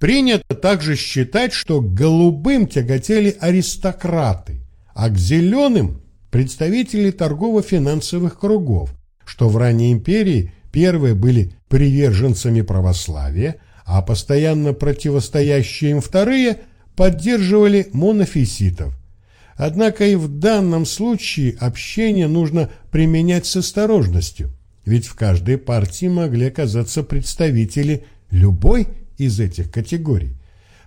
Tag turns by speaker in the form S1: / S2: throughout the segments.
S1: Принято также считать, что к голубым тяготели аристократы, а к зеленым – представители торгово-финансовых кругов, что в ранней империи первые были приверженцами православия, а постоянно противостоящие им вторые поддерживали монофиситов. Однако и в данном случае общение нужно применять с осторожностью, ведь в каждой партии могли оказаться представители любой из этих категорий.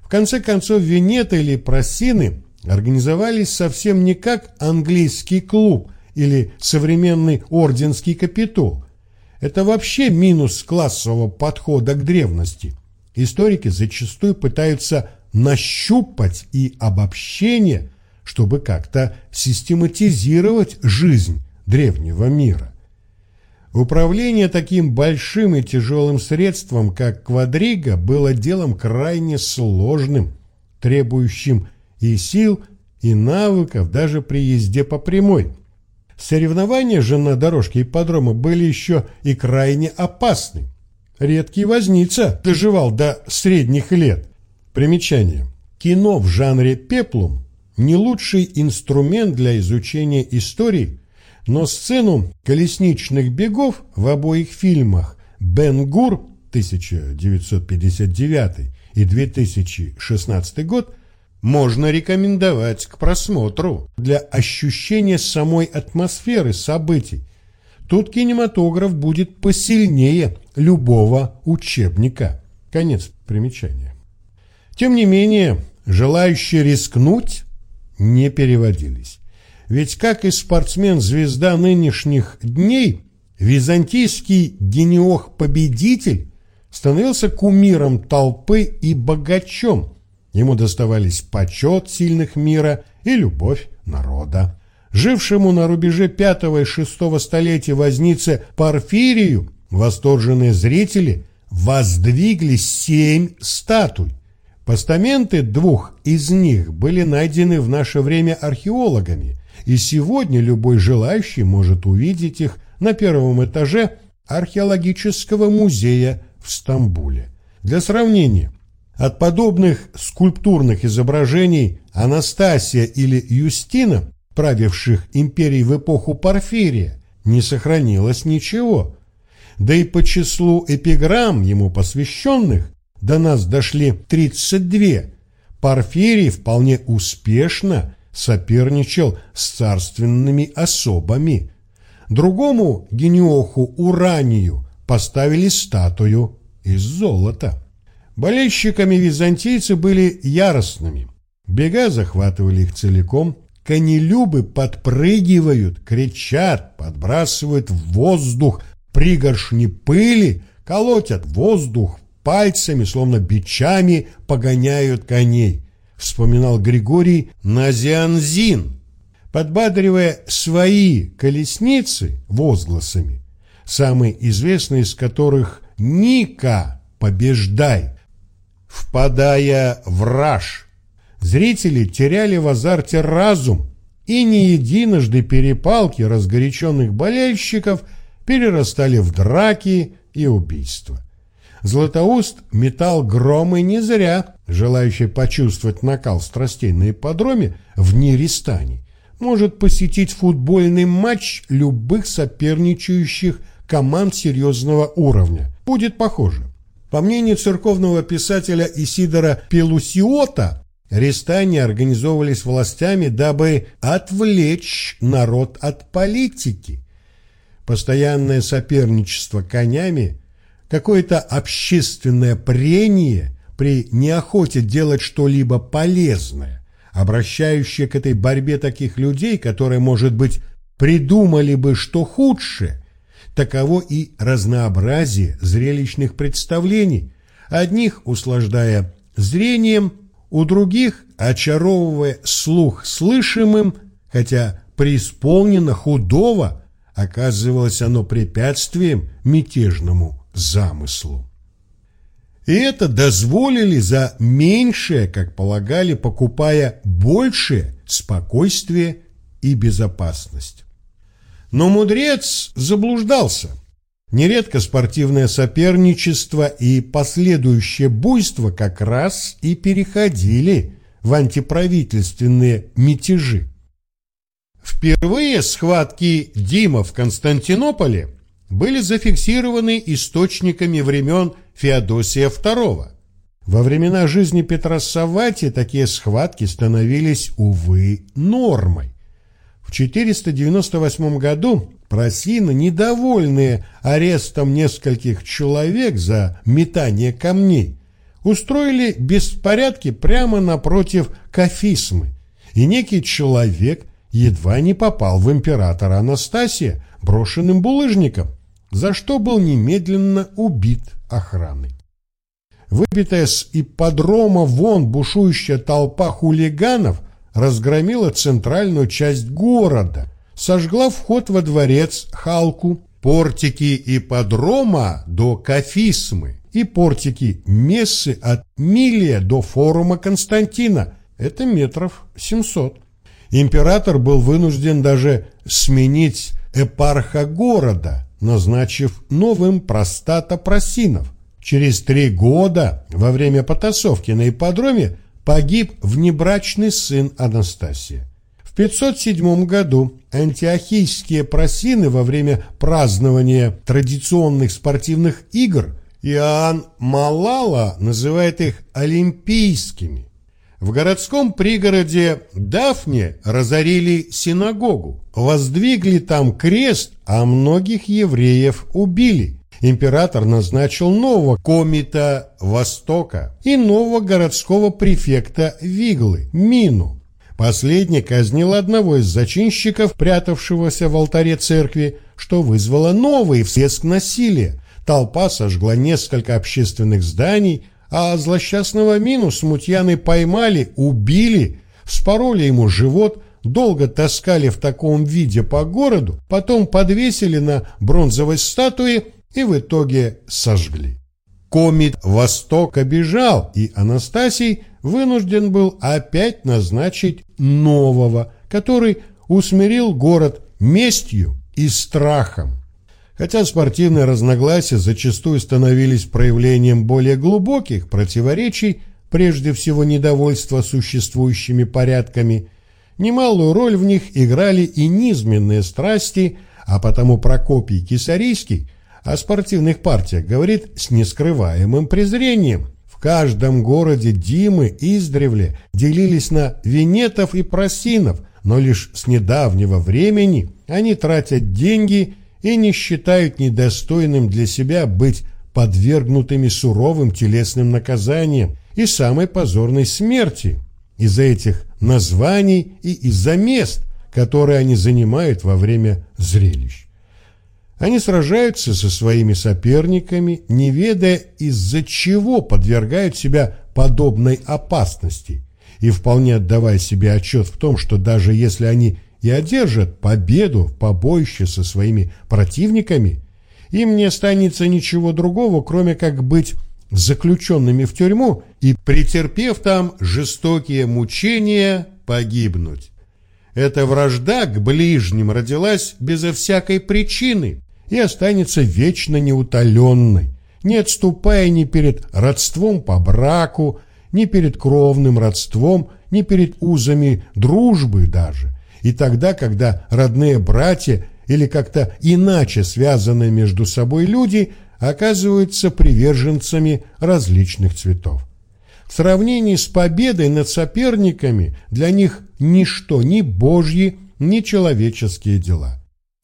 S1: В конце концов, Венеты или Просины организовались совсем не как английский клуб или современный орденский капитол. Это вообще минус классового подхода к древности. Историки зачастую пытаются нащупать и обобщение, чтобы как-то систематизировать жизнь древнего мира. Управление таким большим и тяжелым средством, как квадрига, было делом крайне сложным, требующим и сил, и навыков даже при езде по прямой. Соревнования же на дорожке ипподрома были еще и крайне опасны. Редкий возница доживал до средних лет. Примечание. Кино в жанре пеплум – не лучший инструмент для изучения истории, но сцену колесничных бегов в обоих фильмах «Бен Гур» 1959 и 2016 год можно рекомендовать к просмотру для ощущения самой атмосферы событий. Тут кинематограф будет посильнее любого учебника. Конец примечания. Тем не менее, желающие рискнуть не переводились. Ведь как и спортсмен-звезда нынешних дней, византийский гениох-победитель становился кумиром толпы и богачом. Ему доставались почет сильных мира и любовь народа. Жившему на рубеже пятого и шестого столетия вознице Порфирию восторженные зрители воздвигли семь статуй. Постаменты двух из них были найдены в наше время археологами – и сегодня любой желающий может увидеть их на первом этаже археологического музея в Стамбуле. Для сравнения, от подобных скульптурных изображений Анастасия или Юстина, правивших империей в эпоху Порфирия, не сохранилось ничего. Да и по числу эпиграмм ему посвященных до нас дошли 32. Порфирий вполне успешно соперничал с царственными особами. Другому гениоху Уранию поставили статую из золота. Болельщиками византийцы были яростными. Бега захватывали их целиком, конелюбы подпрыгивают, кричат, подбрасывают в воздух пригоршни пыли, колотят воздух пальцами, словно бичами погоняют коней вспоминал Григорий Назианзин, подбадривая свои колесницы возгласами, самый известный из которых «Ника, побеждай!» Впадая в раж, зрители теряли в азарте разум, и не единожды перепалки разгоряченных болельщиков перерастали в драки и убийства. Златоуст метал громы не зря, желающий почувствовать накал страстей на ипподроме в Нерестане, может посетить футбольный матч любых соперничающих команд серьезного уровня. Будет похоже. По мнению церковного писателя Исидора Пелусиота, рестани организовывались властями, дабы отвлечь народ от политики. Постоянное соперничество конями – какое-то общественное прение при неохоте делать что-либо полезное, обращающее к этой борьбе таких людей, которые, может быть, придумали бы что худшее, таково и разнообразие зрелищных представлений, одних услаждая зрением, у других очаровывая слух слышимым, хотя преисполнено худого, оказывалось оно препятствием мятежному замыслу. И это дозволили за меньшее, как полагали, покупая большее спокойствие и безопасность. Но мудрец заблуждался. Нередко спортивное соперничество и последующее буйство как раз и переходили в антиправительственные мятежи. Впервые схватки Дима в Константинополе были зафиксированы источниками времен Феодосия II. Во времена жизни Петра Савати такие схватки становились, увы, нормой. В 498 году просины, недовольные арестом нескольких человек за метание камней, устроили беспорядки прямо напротив Кафисмы, и некий человек едва не попал в императора Анастасия брошенным булыжником, за что был немедленно убит охраной. Выбитая с ипподрома вон бушующая толпа хулиганов – разгромила центральную часть города, сожгла вход во дворец Халку, портики ипподрома до Кафисмы и портики Мессы от Милия до форума Константина. Это метров 700. Император был вынужден даже сменить эпарха города, назначив новым простата Просинов. Через три года, во время потасовки на ипподроме, погиб внебрачный сын Анастасия. В 507 году антиохийские просины во время празднования традиционных спортивных игр Иоанн Малала называет их олимпийскими. В городском пригороде Дафне разорили синагогу, воздвигли там крест, а многих евреев убили – император назначил нового комита Востока и нового городского префекта Виглы, Мину. Последний казнил одного из зачинщиков, прятавшегося в алтаре церкви, что вызвало новый всплеск насилия. Толпа сожгла несколько общественных зданий, а злосчастного Мину смутьяны поймали, убили, вспороли ему живот, долго таскали в таком виде по городу, потом подвесили на бронзовой статуе и в итоге сожгли. Комит Востока бежал, и Анастасий вынужден был опять назначить нового, который усмирил город местью и страхом. Хотя спортивные разногласия зачастую становились проявлением более глубоких противоречий, прежде всего недовольства существующими порядками, немалую роль в них играли и низменные страсти, а потому Прокопий Кисарийский о спортивных партиях говорит с нескрываемым презрением. В каждом городе Димы издревле делились на венетов и просинов, но лишь с недавнего времени они тратят деньги и не считают недостойным для себя быть подвергнутыми суровым телесным наказаниям и самой позорной смерти из-за этих названий и из-за мест, которые они занимают во время зрелищ. Они сражаются со своими соперниками, не ведая, из-за чего подвергают себя подобной опасности, и вполне отдавая себе отчет в том, что даже если они и одержат победу в побоище со своими противниками, им не останется ничего другого, кроме как быть заключенными в тюрьму и, претерпев там жестокие мучения, погибнуть. Эта вражда к ближним родилась безо всякой причины, и останется вечно неутоленной, не отступая ни перед родством по браку, ни перед кровным родством, ни перед узами дружбы даже. И тогда, когда родные братья или как-то иначе связанные между собой люди оказываются приверженцами различных цветов. В сравнении с победой над соперниками для них ничто, ни божьи, ни человеческие дела.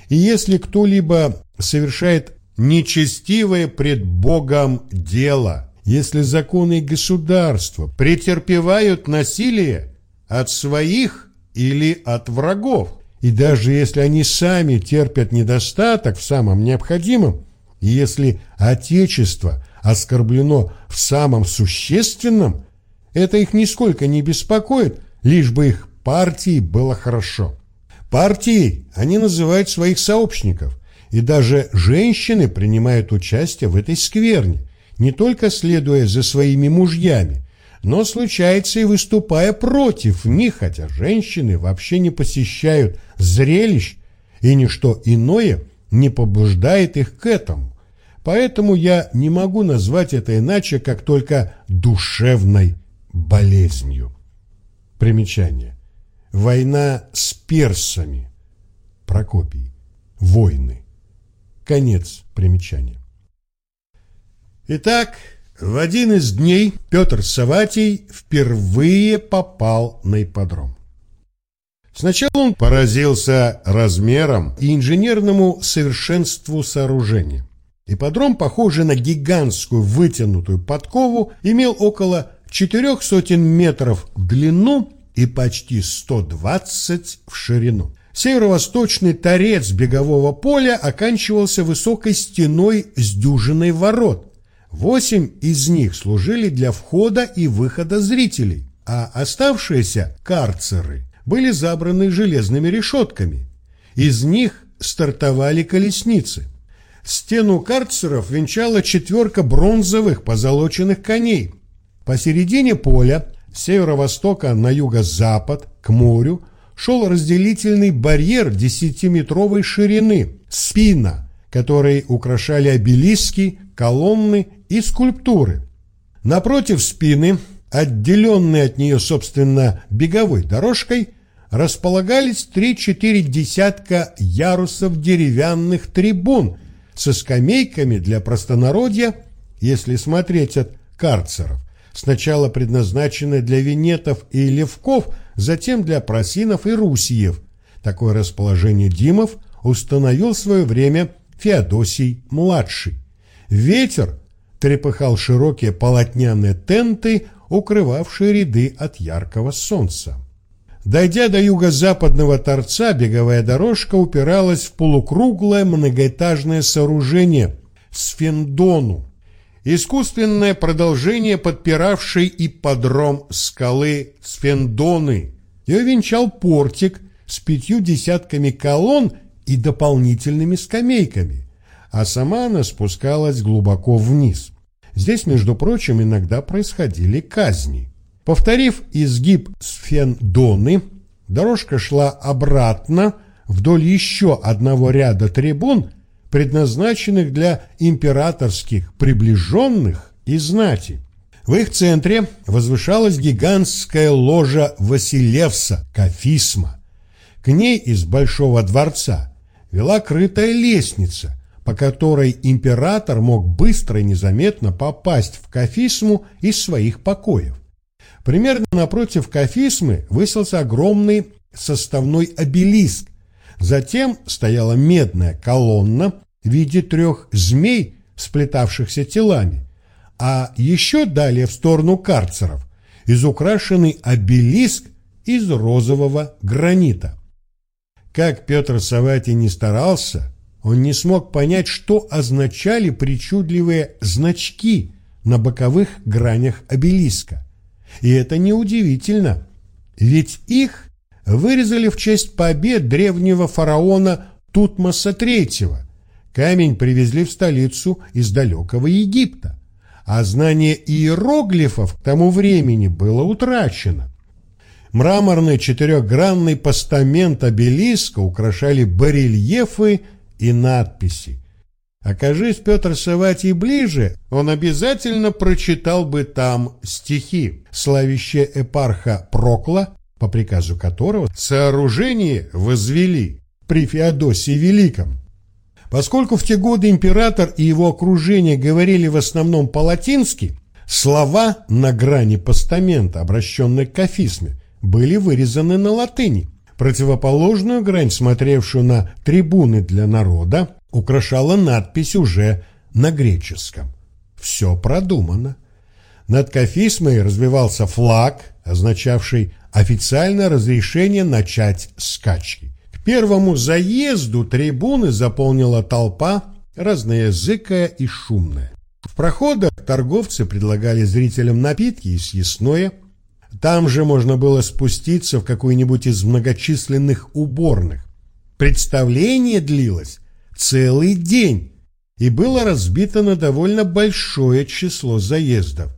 S1: И если кто-либо совершает нечестивое пред Богом дело, если законы государства претерпевают насилие от своих или от врагов, и даже если они сами терпят недостаток в самом необходимом, если Отечество оскорблено в самом существенном, это их нисколько не беспокоит, лишь бы их партии было хорошо. Партии они называют своих сообщников, и даже женщины принимают участие в этой скверне, не только следуя за своими мужьями, но случается и выступая против них, хотя женщины вообще не посещают зрелищ, и ничто иное не побуждает их к этому. поэтому я не могу назвать это иначе, как только душевной болезнью. Примечание. Война с персами. Прокопий. Войны. Конец примечания. Итак, в один из дней Петр Саватий впервые попал на ипподром. Сначала он поразился размером и инженерному совершенству сооружения. Ипподром, похожий на гигантскую вытянутую подкову, имел около четырех сотен метров в длину и почти 120 в ширину. Северо-восточный торец бегового поля оканчивался высокой стеной с дюжиной ворот. Восемь из них служили для входа и выхода зрителей, а оставшиеся карцеры были забраны железными решетками. Из них стартовали колесницы. Стену карцеров венчала четверка бронзовых позолоченных коней. Посередине поля, с северо-востока на юго-запад, к морю, шел разделительный барьер десятиметровой ширины, спина, который украшали обелиски, колонны и скульптуры. Напротив спины, отделенные от нее, собственно, беговой дорожкой, располагались три-четыре десятка ярусов деревянных трибун со скамейками для простонародья, если смотреть от карцеров, сначала предназначенные для венетов и левков, затем для просинов и русиев. Такое расположение Димов установил в свое время Феодосий-младший. Ветер трепыхал широкие полотняные тенты, укрывавшие ряды от яркого солнца. Дойдя до юго-западного торца, беговая дорожка упиралась в полукруглое многоэтажное сооружение – сфендону, искусственное продолжение подпиравшей ипподром скалы Сфендоны. Ее венчал портик с пятью десятками колонн и дополнительными скамейками, а сама она спускалась глубоко вниз. Здесь, между прочим, иногда происходили казни. Повторив изгиб Сфендоны, дорожка шла обратно вдоль еще одного ряда трибун, предназначенных для императорских приближенных и знати. В их центре возвышалась гигантская ложа Василевса, Кафисма. К ней из Большого дворца вела крытая лестница, по которой император мог быстро и незаметно попасть в Кафисму из своих покоев. Примерно напротив Кафисмы высился огромный составной обелиск. Затем стояла медная колонна в виде трех змей, сплетавшихся телами, а еще далее в сторону карцеров изукрашенный обелиск из розового гранита. Как Петр Саватий не старался, он не смог понять, что означали причудливые значки на боковых гранях обелиска. И это неудивительно, ведь их вырезали в честь побед древнего фараона Тутмоса III. Камень привезли в столицу из далекого Египта, а знание иероглифов к тому времени было утрачено. Мраморный четырехгранный постамент обелиска украшали барельефы и надписи. Окажись Петр Саватий ближе, он обязательно прочитал бы там стихи, славящие эпарха Прокла, по приказу которого сооружение возвели при Феодосии Великом. Поскольку в те годы император и его окружение говорили в основном по-латински, слова на грани постамента, обращенные к кафисме, были вырезаны на латыни. Противоположную грань, смотревшую на трибуны для народа, украшала надпись уже на греческом. Все продумано. Над кафисмой развивался флаг, означавший официальное разрешение начать скачки. К первому заезду трибуны заполнила толпа, разноязыкая и шумная. В проходах торговцы предлагали зрителям напитки и съестное. Там же можно было спуститься в какую-нибудь из многочисленных уборных. Представление длилось целый день и было разбито на довольно большое число заездов.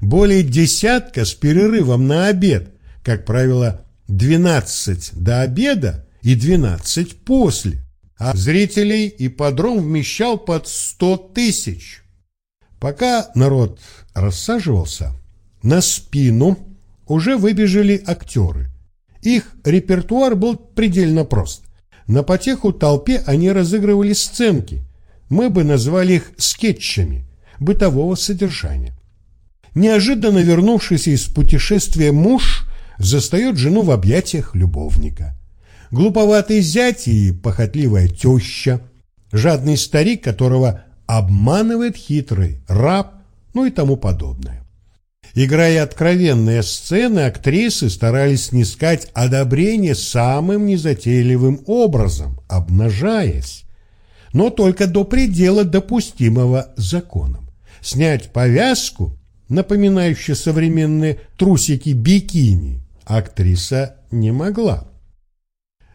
S1: Более десятка с перерывом на обед, как правило, 12 до обеда и 12 после. а зрителей ипподром вмещал под сто тысяч. Пока народ рассаживался, на спину уже выбежали актеры. Их репертуар был предельно прост. На потеху толпе они разыгрывали сценки. Мы бы назвали их скетчами бытового содержания. Неожиданно вернувшийся из путешествия муж застает жену в объятиях любовника. Глуповатый зять и похотливая теща, жадный старик, которого обманывает хитрый раб, ну и тому подобное. Играя откровенные сцены, актрисы старались снискать одобрение самым незатейливым образом, обнажаясь, но только до предела допустимого законом. Снять повязку, напоминающую современные трусики бикини, актриса не могла.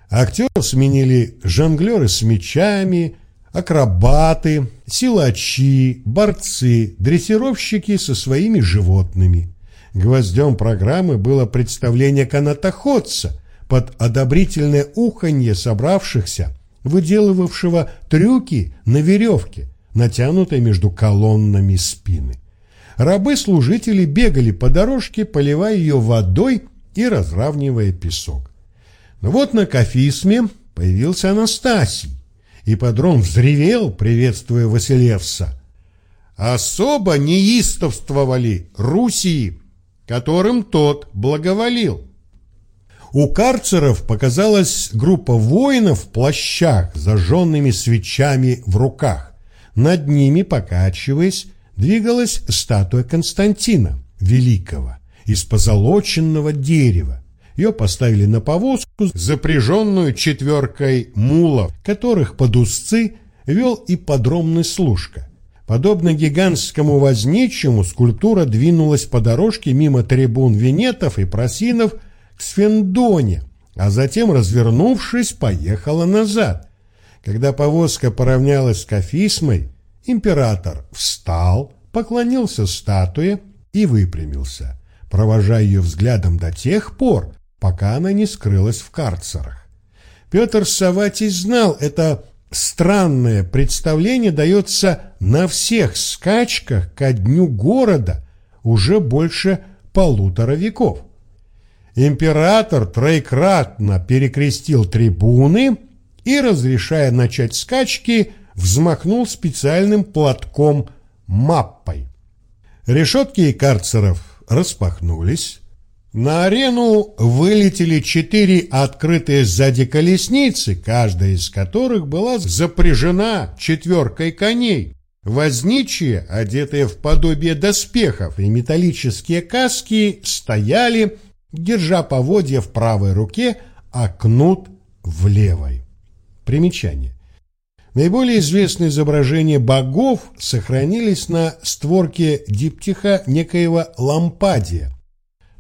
S1: Актеров сменили жонглеры с мечами, акробаты, силачи, борцы, дрессировщики со своими животными. Гвоздем программы было представление канатоходца под одобрительное уханье собравшихся, выделывавшего трюки на веревке, натянутой между колоннами спины. Рабы-служители бегали по дорожке, поливая ее водой и разравнивая песок. Но вот на кафисме появился Анастасий, Ипподром взревел, приветствуя Василевса. Особо неистовствовали Руси, которым тот благоволил. У карцеров показалась группа воинов в плащах, зажженными свечами в руках. Над ними, покачиваясь, двигалась статуя Константина Великого из позолоченного дерева. Ее поставили на повозку, запряженную четверкой мулов, которых под узцы вел и подромный служка. Подобно гигантскому возничему, скульптура двинулась по дорожке мимо трибун венетов и просинов к Сфендоне, а затем, развернувшись, поехала назад. Когда повозка поравнялась с Кафисмой, император встал, поклонился статуе и выпрямился, провожая ее взглядом до тех пор, пока она не скрылась в карцерах. Петр Саватий знал, это странное представление дается на всех скачках ко дню города уже больше полутора веков. Император троекратно перекрестил трибуны и, разрешая начать скачки, взмахнул специальным платком маппой. Решетки карцеров распахнулись, на арену вылетели четыре открытые сзади колесницы, каждая из которых была запряжена четверкой коней. Возничие, одетые в подобие доспехов и металлические каски, стояли, держа поводья в правой руке, а кнут в левой. Примечание. Наиболее известные изображения богов сохранились на створке диптиха некоего Лампадия,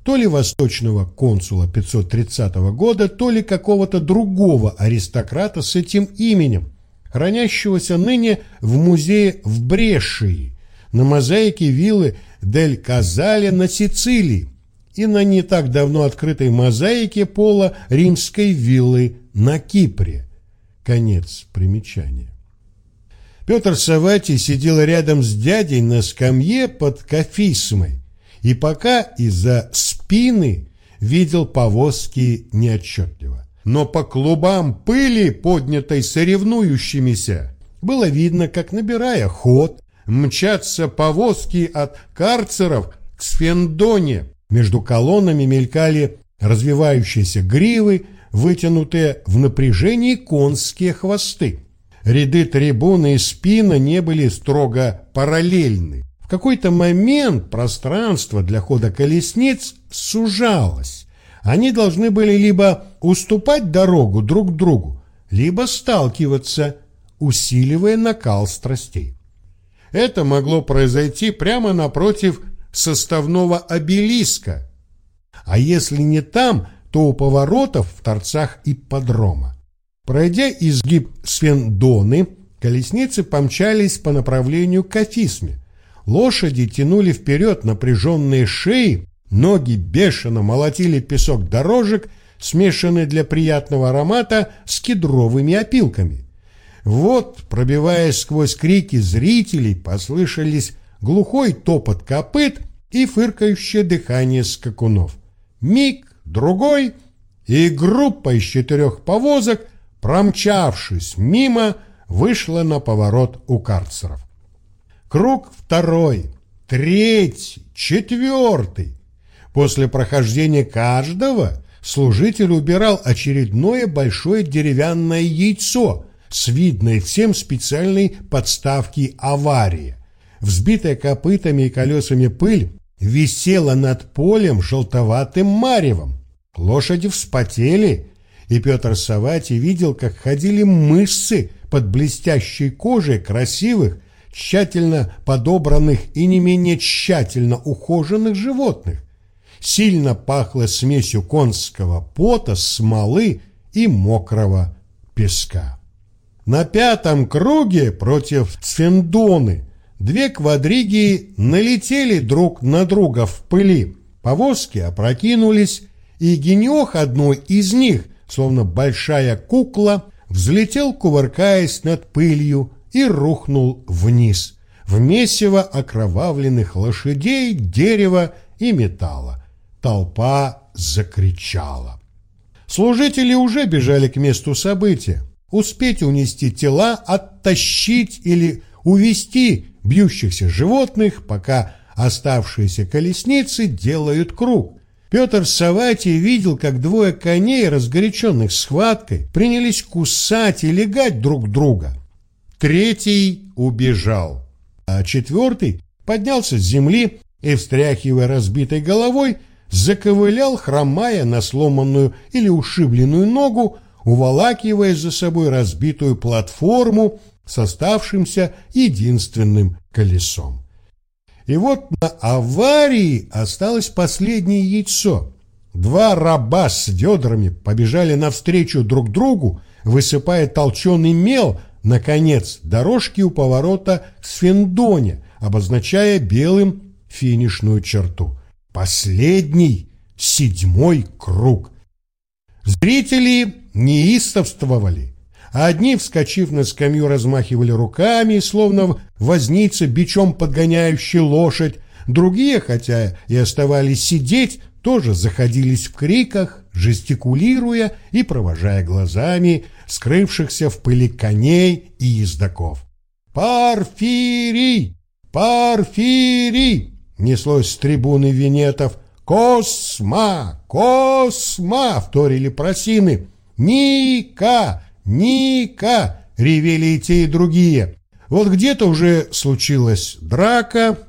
S1: то ли восточного консула 530 года, то ли какого-то другого аристократа с этим именем, хранящегося ныне в музее в Брешии, на мозаике виллы Дель Казале на Сицилии и на не так давно открытой мозаике пола римской виллы на Кипре. Конец примечания. Петр Саватий сидел рядом с дядей на скамье под кафисмой, и пока из-за спины видел повозки неотчетливо. Но по клубам пыли, поднятой соревнующимися, было видно, как, набирая ход, мчатся повозки от карцеров к Сфендоне. Между колоннами мелькали развивающиеся гривы, вытянутые в напряжении конские хвосты. Ряды трибуны и спина не были строго параллельны. В какой-то момент пространство для хода колесниц сужалось. Они должны были либо уступать дорогу друг другу, либо сталкиваться, усиливая накал страстей. Это могло произойти прямо напротив составного обелиска, а если не там, то у поворотов в торцах ипподрома. Пройдя изгиб Свендоны, колесницы помчались по направлению к Афисме, Лошади тянули вперед напряженные шеи, ноги бешено молотили песок дорожек, смешанный для приятного аромата с кедровыми опилками. Вот, пробиваясь сквозь крики зрителей, послышались глухой топот копыт и фыркающее дыхание скакунов. Миг, другой, и группа из четырех повозок, промчавшись мимо, вышла на поворот у карцеров. Круг второй, третий, четвертый. После прохождения каждого служитель убирал очередное большое деревянное яйцо с видной всем специальной подставки аварии. Взбитая копытами и колесами пыль висела над полем желтоватым маревом. Лошади вспотели, и Петр Савати видел, как ходили мышцы под блестящей кожей красивых, тщательно подобранных и не менее тщательно ухоженных животных. Сильно пахло смесью конского пота, смолы и мокрого песка. На пятом круге против Сфендоны две квадриги налетели друг на друга в пыли. Повозки опрокинулись, и генех одной из них, словно большая кукла, взлетел, кувыркаясь над пылью, и рухнул вниз, в месиво окровавленных лошадей, дерева и металла. Толпа закричала. Служители уже бежали к месту события. Успеть унести тела, оттащить или увести бьющихся животных, пока оставшиеся колесницы делают круг. Петр Саватий видел, как двое коней, разгоряченных схваткой, принялись кусать и легать друг друга. Третий убежал, а четвертый поднялся с земли и, встряхивая разбитой головой, заковылял, хромая на сломанную или ушибленную ногу, уволакивая за собой разбитую платформу с оставшимся единственным колесом. И вот на аварии осталось последнее яйцо. Два раба с ведрами побежали навстречу друг другу, высыпая толченый мел наконец, дорожки у поворота с Фендоне, обозначая белым финишную черту. Последний, седьмой круг. Зрители неистовствовали. Одни, вскочив на скамью, размахивали руками, словно возница, бичом подгоняющий лошадь. Другие, хотя и оставались сидеть, тоже заходились в криках, жестикулируя и провожая глазами скрывшихся в пыли коней и ездаков. «Парфирий! Парфирий!» неслось с трибуны венетов. «Косма! Косма!» — вторили просины. «Ника! Ника!» — ревели и те, и другие. Вот где-то уже случилась драка,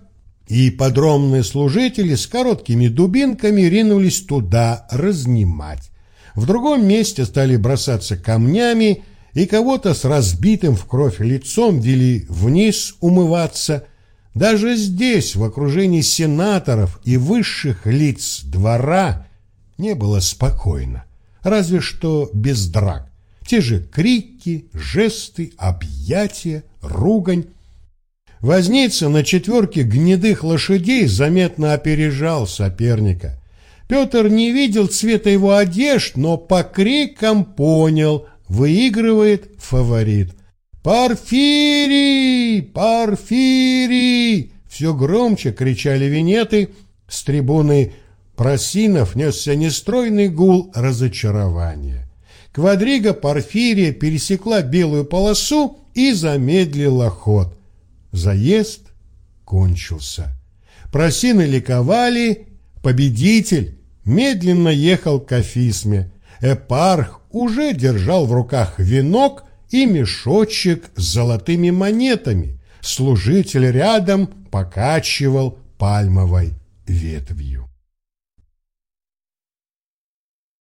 S1: и подромные служители с короткими дубинками ринулись туда разнимать. В другом месте стали бросаться камнями, и кого-то с разбитым в кровь лицом вели вниз умываться. Даже здесь, в окружении сенаторов и высших лиц двора, не было спокойно, разве что без драк. Те же крики, жесты, объятия, ругань. Возница на четверке гнедых лошадей заметно опережал соперника. Петр не видел цвета его одежд, но по крикам понял, выигрывает фаворит. «Порфирий! Порфирий!» Все громче кричали венеты. С трибуны просинов несся нестройный гул разочарования. Квадрига Порфирия пересекла белую полосу и замедлила ход. Заезд кончился. Просины ликовали, победитель медленно ехал к Афисме. Эпарх уже держал в руках венок и мешочек с золотыми монетами. Служитель рядом покачивал пальмовой ветвью.